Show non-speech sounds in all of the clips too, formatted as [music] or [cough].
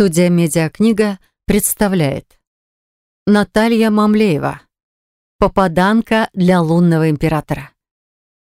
Студия «Медиакнига» представляет Наталья Мамлеева «Попаданка для лунного императора»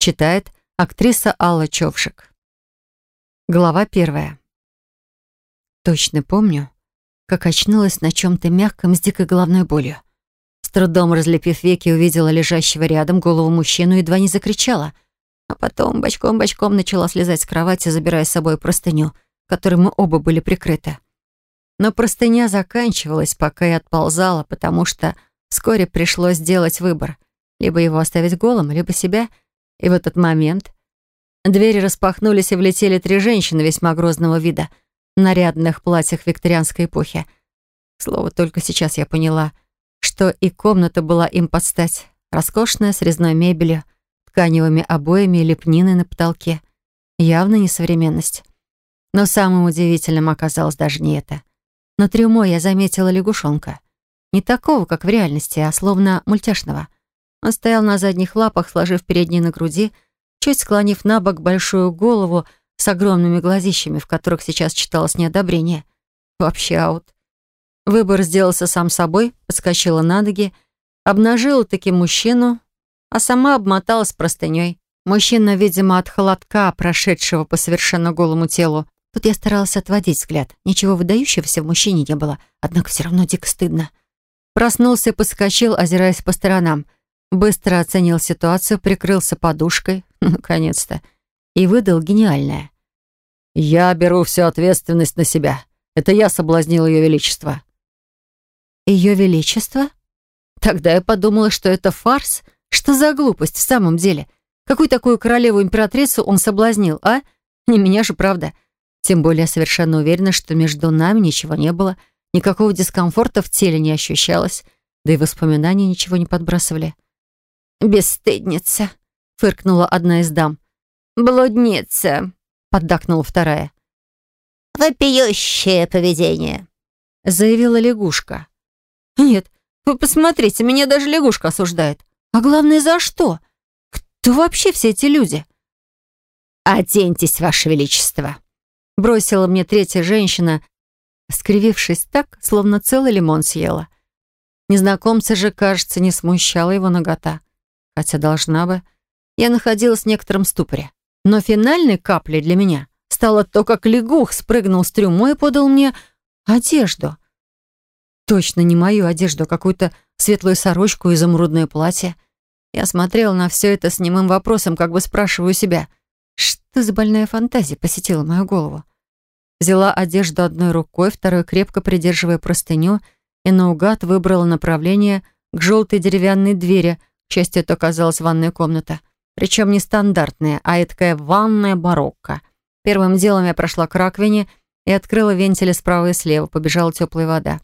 Читает актриса Алла Човшик Глава первая Точно помню, как очнулась на чем-то мягком с дикой головной болью. С трудом разлепив веки, увидела лежащего рядом голову мужчину и едва не закричала. А потом бочком-бочком начала слезать с кровати, забирая с собой простыню, которой мы оба были прикрыты. Но простыня заканчивалась, пока я отползала, потому что вскоре пришлось сделать выбор. Либо его оставить голым, либо себя. И в этот момент двери распахнулись, и влетели три женщины весьма грозного вида, в нарядных платьях викторианской эпохи. К слову, только сейчас я поняла, что и комната была им под стать. Роскошная, с резной мебелью, тканевыми обоями и лепниной на потолке. Явно несовременность. Но самым удивительным оказалось даже не это — на трюмо я заметила лягушонка. Не такого, как в реальности, а словно мультяшного. Он стоял на задних лапах, сложив передние на груди, чуть склонив на бок большую голову с огромными глазищами, в которых сейчас читалось неодобрение. Вообще аут. Выбор сделался сам собой, подскочила на ноги, обнажила таки мужчину, а сама обмоталась простыней. Мужчина, видимо, от холодка, прошедшего по совершенно голому телу, Тут я старалась отводить взгляд. Ничего выдающегося в мужчине не было, однако все равно дико стыдно. Проснулся и подскочил, озираясь по сторонам. Быстро оценил ситуацию, прикрылся подушкой, [laughs] наконец-то, и выдал гениальное. «Я беру всю ответственность на себя. Это я соблазнил Ее Величество». «Ее Величество?» Тогда я подумала, что это фарс. Что за глупость в самом деле? Какую такую королеву-императрицу он соблазнил, а? Не меня же, правда. Тем более совершенно уверена, что между нами ничего не было, никакого дискомфорта в теле не ощущалось, да и воспоминания ничего не подбрасывали. «Бесстыдница», — фыркнула одна из дам. «Блудница», — поддакнула вторая. «Вопиющее поведение», — заявила лягушка. «Нет, вы посмотрите, меня даже лягушка осуждает. А главное, за что? Кто вообще все эти люди?» «Оденьтесь, Ваше Величество», Бросила мне третья женщина, скривившись так, словно целый лимон съела. Незнакомца же, кажется, не смущала его нагота. Хотя должна бы. Я находилась в некотором ступоре. Но финальной каплей для меня стало то, как лягух спрыгнул с трюмо и подал мне одежду. Точно не мою одежду, а какую-то светлую сорочку и изумрудное платье. Я смотрела на все это с немым вопросом, как бы спрашиваю себя, что за больная фантазия посетила мою голову? Взяла одежду одной рукой, второй крепко придерживая простыню, и наугад выбрала направление к желтой деревянной двери. К счастью, это оказалась ванная комната. Причем не стандартная, а такая ванная барокко. Первым делом я прошла к раковине и открыла вентили справа и слева, побежала теплая вода.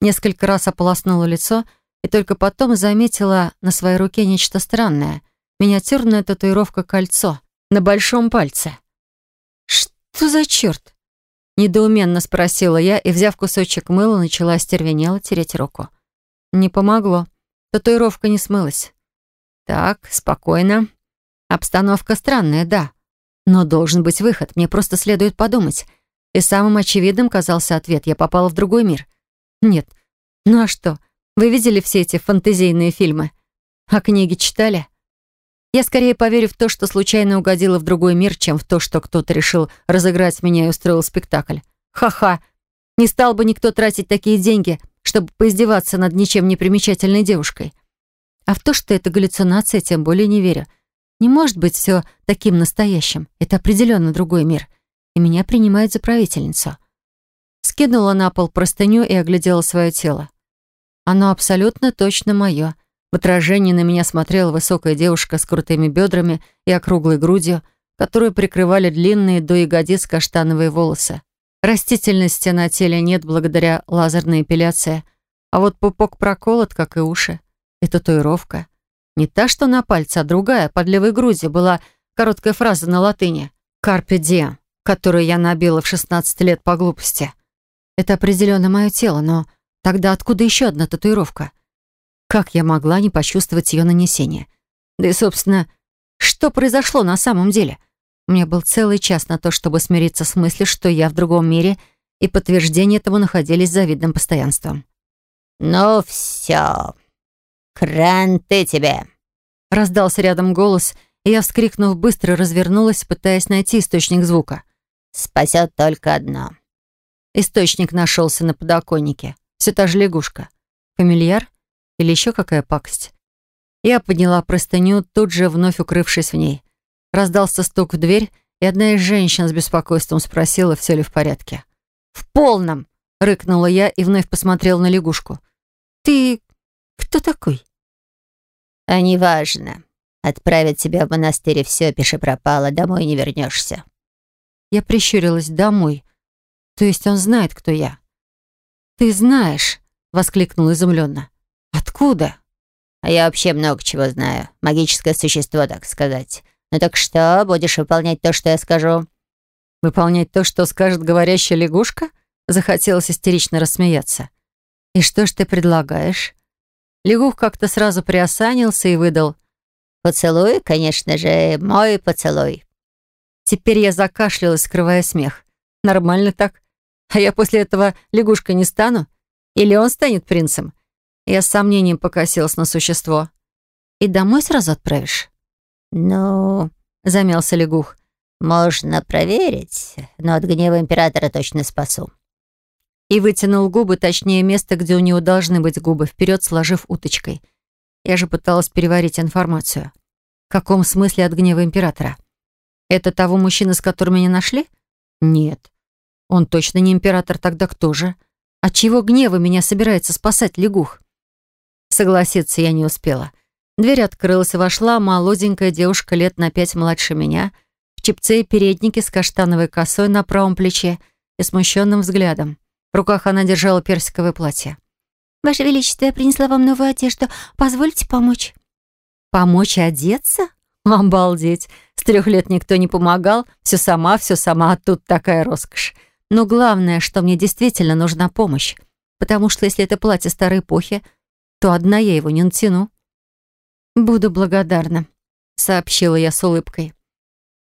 Несколько раз ополоснула лицо и только потом заметила на своей руке нечто странное. Миниатюрная татуировка «Кольцо» на большом пальце. «Что за черт?» Недоуменно спросила я и, взяв кусочек мыла, начала остервенело тереть руку. Не помогло. Татуировка не смылась. Так, спокойно. Обстановка странная, да. Но должен быть выход, мне просто следует подумать. И самым очевидным казался ответ. Я попала в другой мир. Нет. Ну а что? Вы видели все эти фантазийные фильмы? А книги читали? Я скорее поверю в то, что случайно угодила в другой мир, чем в то, что кто-то решил разыграть меня и устроил спектакль. Ха-ха. Не стал бы никто тратить такие деньги, чтобы поиздеваться над ничем не примечательной девушкой. А в то, что это галлюцинация, тем более не верю. Не может быть все таким настоящим. Это определенно другой мир. И меня принимают за правительницу. Скинула на пол простыню и оглядела свое тело. Оно абсолютно точно мое. В отражении на меня смотрела высокая девушка с крутыми бедрами и округлой грудью, которую прикрывали длинные до ягодиц каштановые волосы. Растительности на теле нет благодаря лазерной эпиляции, а вот пупок проколот, как и уши. И татуировка. Не та, что на пальце, а другая, под левой грудью, была короткая фраза на латыни «Carpe diem», которую я набила в 16 лет по глупости. Это определенно мое тело, но тогда откуда еще одна татуировка? Как я могла не почувствовать ее нанесение? Да и, собственно, что произошло на самом деле? У меня был целый час на то, чтобы смириться с мыслью, что я в другом мире, и подтверждения этому находились завидным постоянством. «Ну все, кранты тебе!» Раздался рядом голос, и я, вскрикнув, быстро развернулась, пытаясь найти источник звука. «Спасет только одно». Источник нашелся на подоконнике. Все та же лягушка. Фамильяр? Или еще какая пакость? Я подняла простыню, тут же вновь укрывшись в ней. Раздался стук в дверь, и одна из женщин с беспокойством спросила, все ли в порядке. «В полном!» — рыкнула я и вновь посмотрела на лягушку. «Ты кто такой?» «А неважно. Отправят тебя в монастырь, и все, пиши пропало, домой не вернешься». Я прищурилась домой. То есть он знает, кто я. «Ты знаешь!» — воскликнул изумленно. «Откуда?» «А я вообще много чего знаю. Магическое существо, так сказать. Ну так что, будешь выполнять то, что я скажу?» «Выполнять то, что скажет говорящая лягушка?» Захотелось истерично рассмеяться. «И что ж ты предлагаешь?» Лягух как-то сразу приосанился и выдал. «Поцелуй, конечно же, мой поцелуй». Теперь я закашлялась, скрывая смех. «Нормально так. А я после этого лягушкой не стану? Или он станет принцем?» Я с сомнением покосилась на существо. «И домой сразу отправишь?» «Ну...» — замялся лягух. «Можно проверить, но от гнева императора точно спасу». И вытянул губы, точнее, место, где у него должны быть губы, вперед сложив уточкой. Я же пыталась переварить информацию. В каком смысле от гнева императора? Это того мужчины, с которым меня нашли? Нет. Он точно не император, тогда кто же? От чего гнева меня собирается спасать лягух? Согласиться я не успела. Дверь открылась, и вошла молоденькая девушка лет на пять младше меня, в чепце и переднике с каштановой косой на правом плече и смущенным взглядом. В руках она держала персиковое платье. «Ваше Величество, я принесла вам новую одежду. Позвольте помочь?» «Помочь одеться? Обалдеть! С трех лет никто не помогал. Все сама, все сама, а тут такая роскошь. Но главное, что мне действительно нужна помощь. Потому что если это платье старой эпохи, то одна я его не натяну. «Буду благодарна», — сообщила я с улыбкой.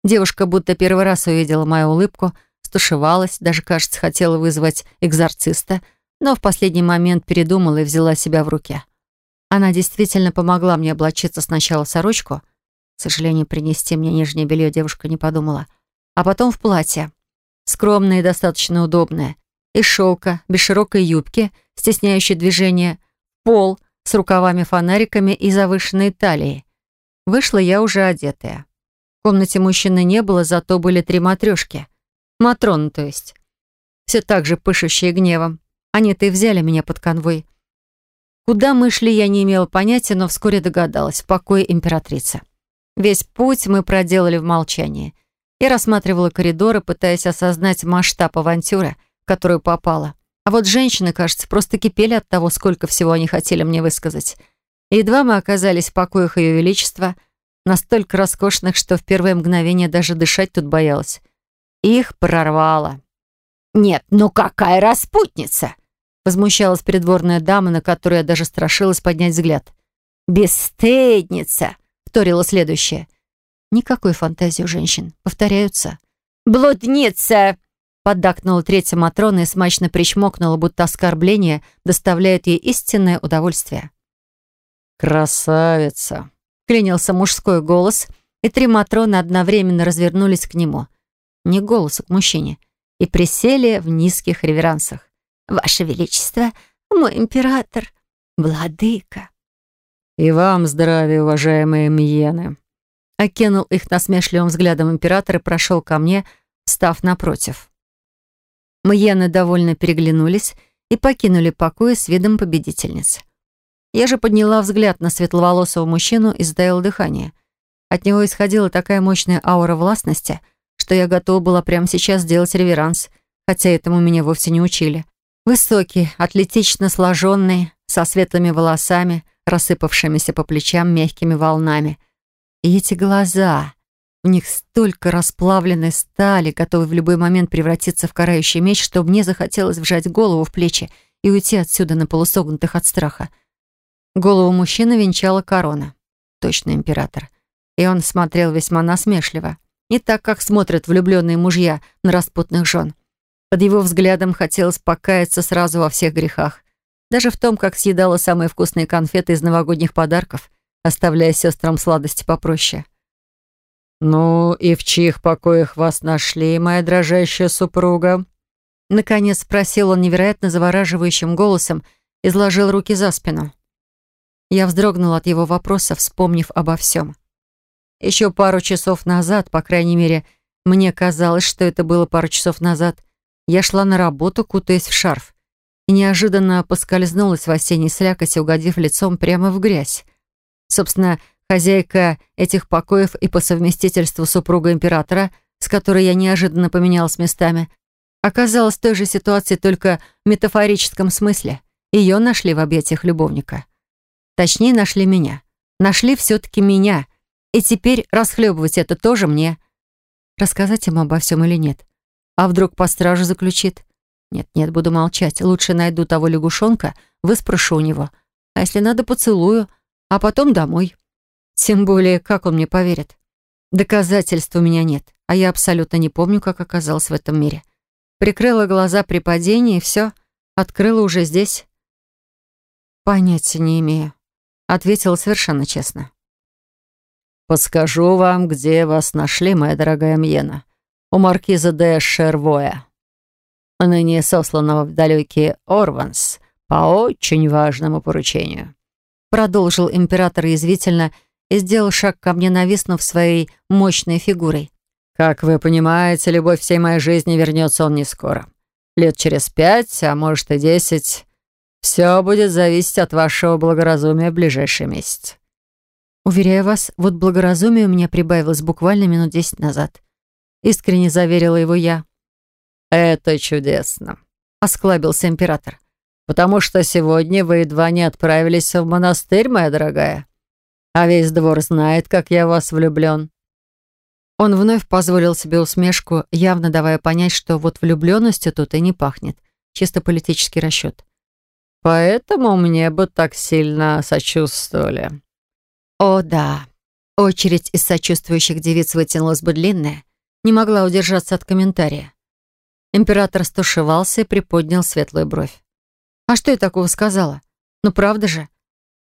Девушка будто первый раз увидела мою улыбку, стушевалась, даже, кажется, хотела вызвать экзорциста, но в последний момент передумала и взяла себя в руки. Она действительно помогла мне облачиться сначала сорочку, к сожалению, принести мне нижнее белье девушка не подумала, а потом в платье. Скромное и достаточно удобное. Из шелка, без широкой юбки, стесняющей движение, пол — с рукавами-фонариками и завышенной талией. Вышла я уже одетая. В комнате мужчины не было, зато были три матрешки. Матроны, то есть. Все так же пышущие гневом. Они-то и взяли меня под конвой. Куда мы шли, я не имела понятия, но вскоре догадалась. В покое императрицы. Весь путь мы проделали в молчании. Я рассматривала коридоры, пытаясь осознать масштаб авантюры, в которую попала. А вот женщины, кажется, просто кипели от того, сколько всего они хотели мне высказать. И едва мы оказались в покоях Ее Величества, настолько роскошных, что в первое мгновение даже дышать тут боялась. Их прорвало. «Нет, ну какая распутница!» Возмущалась придворная дама, на которую я даже страшилась поднять взгляд. «Бесстыдница!» — вторила следующее. Никакой фантазии у женщин. Повторяются. «Блудница!» Поддакнула третья Матрона и смачно причмокнула, будто оскорбление доставляет ей истинное удовольствие. «Красавица!» — клянился мужской голос, и три Матроны одновременно развернулись к нему. Не голосу к мужчине. И присели в низких реверансах. «Ваше Величество, мой император, владыка!» «И вам здравия, уважаемые Мьены!» Окинул их насмешливым взглядом император и прошел ко мне, став напротив. Мьены довольно переглянулись и покинули покои с видом победительницы. Я же подняла взгляд на светловолосого мужчину и затаила дыхание. От него исходила такая мощная аура властности, что я готова была прямо сейчас сделать реверанс, хотя этому меня вовсе не учили. Высокий, атлетично сложенный, со светлыми волосами, рассыпавшимися по плечам мягкими волнами. И эти глаза... В них столько расплавленной стали, готовой в любой момент превратиться в карающий меч, что мне захотелось вжать голову в плечи и уйти отсюда на полусогнутых от страха. Голову мужчины венчала корона. Точно император. И он смотрел весьма насмешливо. Не так, как смотрят влюбленные мужья на распутных жен. Под его взглядом хотелось покаяться сразу во всех грехах. Даже в том, как съедала самые вкусные конфеты из новогодних подарков, оставляя сестрам сладости попроще. «Ну и в чьих покоях вас нашли, моя дрожащая супруга?» Наконец спросил он невероятно завораживающим голосом, изложил руки за спину. Я вздрогнула от его вопроса, вспомнив обо всем. Еще пару часов назад, по крайней мере, мне казалось, что это было пару часов назад, я шла на работу, кутаясь в шарф, и неожиданно поскользнулась в осенней слякоти, угодив лицом прямо в грязь. Собственно, хозяйка этих покоев и по совместительству супруга императора, с которой я неожиданно поменялась местами, оказалась в той же ситуации, только в метафорическом смысле. Ее нашли в объятиях любовника. Точнее, нашли меня. Нашли все-таки меня. И теперь расхлебывать это тоже мне. Рассказать ему обо всем или нет? А вдруг по стражу заключит? Нет-нет, буду молчать. Лучше найду того лягушонка, выспрошу у него. А если надо, поцелую, а потом домой. Тем более, как он мне поверит? Доказательств у меня нет, а я абсолютно не помню, как оказалась в этом мире. Прикрыла глаза при падении, и все, открыла уже здесь. Понятия не имею. Ответила совершенно честно. «Подскажу вам, где вас нашли, моя дорогая Мьена у маркиза де Шервоя, ныне сосланного в далекий Орванс по очень важному поручению. Продолжил император язвительно и сделал шаг ко мне, нависнув своей мощной фигурой. «Как вы понимаете, любовь всей моей жизни вернется он не скоро. Лет через пять, а может и десять. Все будет зависеть от вашего благоразумия в ближайший месяц». Уверяю вас, вот благоразумие у меня прибавилось буквально минут десять назад. Искренне заверила его я. «Это чудесно», — осклабился император. «Потому что сегодня вы едва не отправились в монастырь, моя дорогая. А весь двор знает, как я в вас влюблен». Он вновь позволил себе усмешку, явно давая понять, что вот влюбленностью тут и не пахнет. Чисто политический расчет. «Поэтому мне бы так сильно сочувствовали». О, да. Очередь из сочувствующих девиц вытянулась бы длинная, не могла удержаться от комментария. Император стушевался и приподнял светлую бровь. «А что я такого сказала? Ну правда же?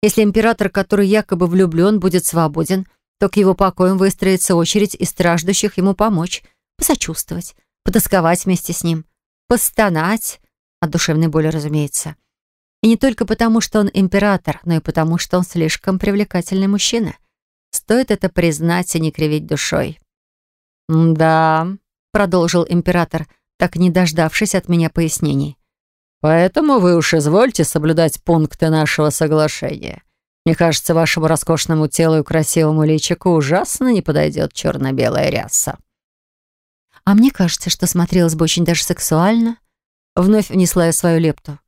Если император, который якобы влюблен, будет свободен, то к его покоям выстроится очередь из страждущих ему помочь, посочувствовать, потасковать вместе с ним, постонать, от душевной боли, разумеется. И не только потому, что он император, но и потому, что он слишком привлекательный мужчина. Стоит это признать и не кривить душой. «Да», — продолжил император, так не дождавшись от меня пояснений. «Поэтому вы уж извольте соблюдать пункты нашего соглашения. Мне кажется, вашему роскошному телу и красивому личику ужасно не подойдет черно-белая ряса». «А мне кажется, что смотрелось бы очень даже сексуально». Вновь внесла я свою лепту.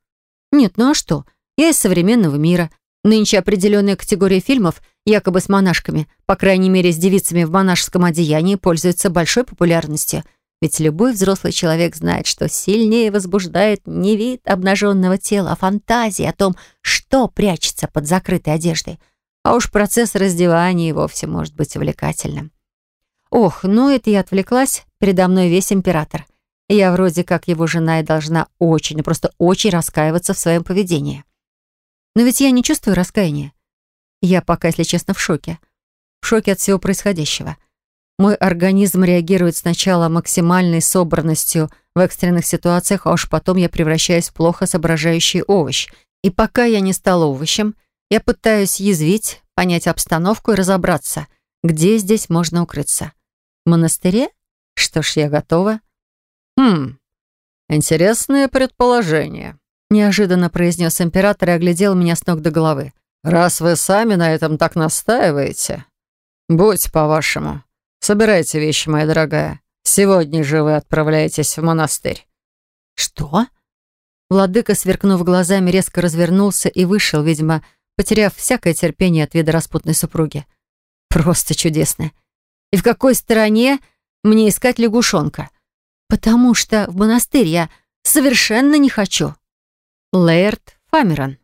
«Нет, ну а что? Я из современного мира. Нынче определенная категория фильмов якобы с монашками, по крайней мере, с девицами в монашеском одеянии, пользуется большой популярностью. Ведь любой взрослый человек знает, что сильнее возбуждает не вид обнаженного тела, а фантазия о том, что прячется под закрытой одеждой. А уж процесс раздевания и вовсе может быть увлекательным. Ох, ну это я отвлеклась, передо мной весь император. Я вроде как его жена и должна очень, просто очень раскаиваться в своем поведении. Но ведь я не чувствую раскаяния. Я пока, если честно, в шоке. В шоке от всего происходящего. Мой организм реагирует сначала максимальной собранностью в экстренных ситуациях, а уж потом я превращаюсь в плохо соображающий овощ. И пока я не стала овощем, я пытаюсь язвить, понять обстановку и разобраться, где здесь можно укрыться. В монастыре? Что ж, я готова. Хм, интересное предположение, неожиданно произнес император и оглядел меня с ног до головы. «Раз вы сами на этом так настаиваете, будь по-вашему. Собирайте вещи, моя дорогая. Сегодня же вы отправляетесь в монастырь». «Что?» Владыка, сверкнув глазами, резко развернулся и вышел, видимо, потеряв всякое терпение от вида распутной супруги. «Просто чудесно. И в какой стороне мне искать лягушонка? Потому что в монастырь я совершенно не хочу». Лэрд Фамерон.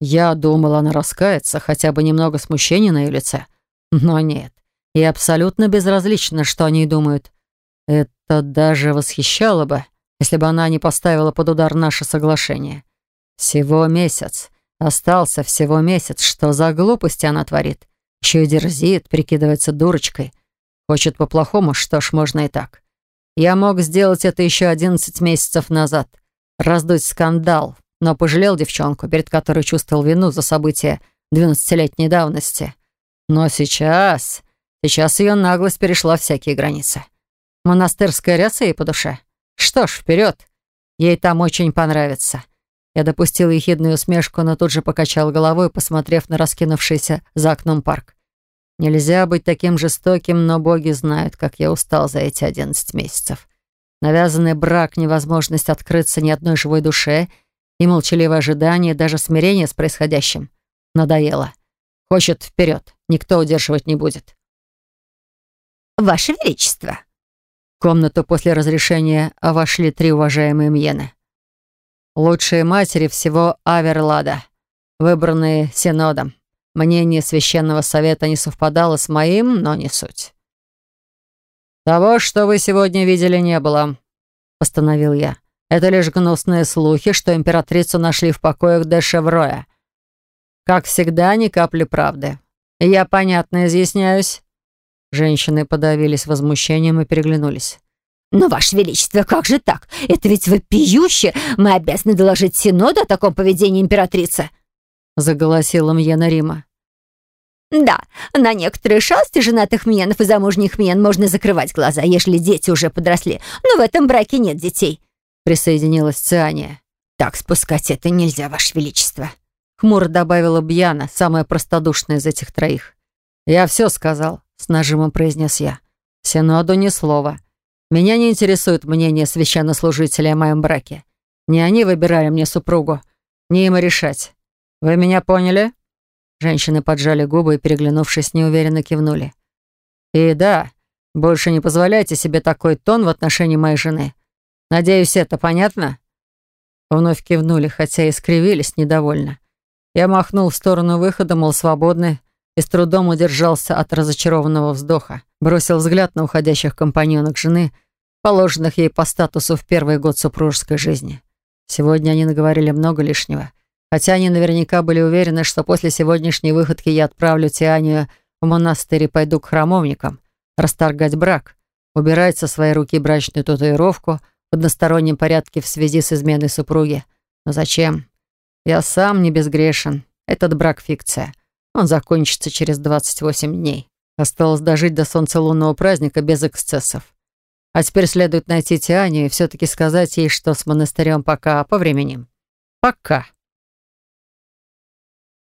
Я думала, она раскается, хотя бы немного смущения на ее лице. Но нет. И абсолютно безразлично, что они думают. Это даже восхищало бы. если бы она не поставила под удар наше соглашение. Всего месяц. Остался всего месяц. Что за глупости она творит? Еще и дерзит, прикидывается дурочкой. Хочет по-плохому, что ж, можно и так. Я мог сделать это еще одиннадцать месяцев назад. Раздуть скандал, но пожалел девчонку, перед которой чувствовал вину за события двенадцатилетней давности. Но сейчас... Сейчас ее наглость перешла всякие границы. Монастырская ряса ей по душе. Что ж, вперед. Ей там очень понравится. Я допустил ехидную усмешку, но тут же покачал головой, посмотрев на раскинувшийся за окном парк. Нельзя быть таким жестоким, но боги знают, как я устал за эти одиннадцать месяцев. Навязанный брак, невозможность открыться ни одной живой душе и молчаливое ожидание, даже смирение с происходящим. Надоело. Хочет вперед, никто удерживать не будет. «Ваше Величество!» В комнату после разрешения вошли три уважаемые мьены. Лучшие матери всего Аверлада, выбранные Синодом. Мнение священного совета не совпадало с моим, но не суть. «Того, что вы сегодня видели, не было», — постановил я. «Это лишь гнусные слухи, что императрицу нашли в покоях де Шевроя. Как всегда, ни капли правды. Я понятно изъясняюсь». Женщины подавились возмущением и переглянулись. «Но, Ваше Величество, как же так? Это ведь вопиюще! Мы обязаны доложить Синоду о таком поведении императрицы!» Заголосила Мьена Рима. «Да, на некоторые шалости женатых мьенов и замужних мьен можно закрывать глаза, если дети уже подросли, но в этом браке нет детей», присоединилась Циания. «Так спускать это нельзя, Ваше Величество», хмуро добавила Бьяна, самая простодушная из этих троих. «Я все сказал», — с нажимом произнес я. «Синоду ни слова». Меня не интересует мнение священнослужителя о моем браке. Не они выбирали мне супругу, не им решать. Вы меня поняли?» Женщины поджали губы и, переглянувшись, неуверенно кивнули. «И да, больше не позволяйте себе такой тон в отношении моей жены. Надеюсь, это понятно?» Вновь кивнули, хотя и скривились недовольно. Я махнул в сторону выхода, мол, свободны, и с трудом удержался от разочарованного вздоха. Бросил взгляд на уходящих компаньонок жены, положенных ей по статусу в первый год супружеской жизни. Сегодня они наговорили много лишнего. Хотя они наверняка были уверены, что после сегодняшней выходки я отправлю Тианию в монастырь и пойду к храмовникам, расторгать брак, убирать со своей руки брачную татуировку в одностороннем порядке в связи с изменой супруги. Но зачем? Я сам не безгрешен. Этот брак — фикция. Он закончится через 28 дней. Осталось дожить до солнцелунного праздника без эксцессов. А теперь следует найти Тианю и все-таки сказать ей, что с монастырем пока по времени. Пока.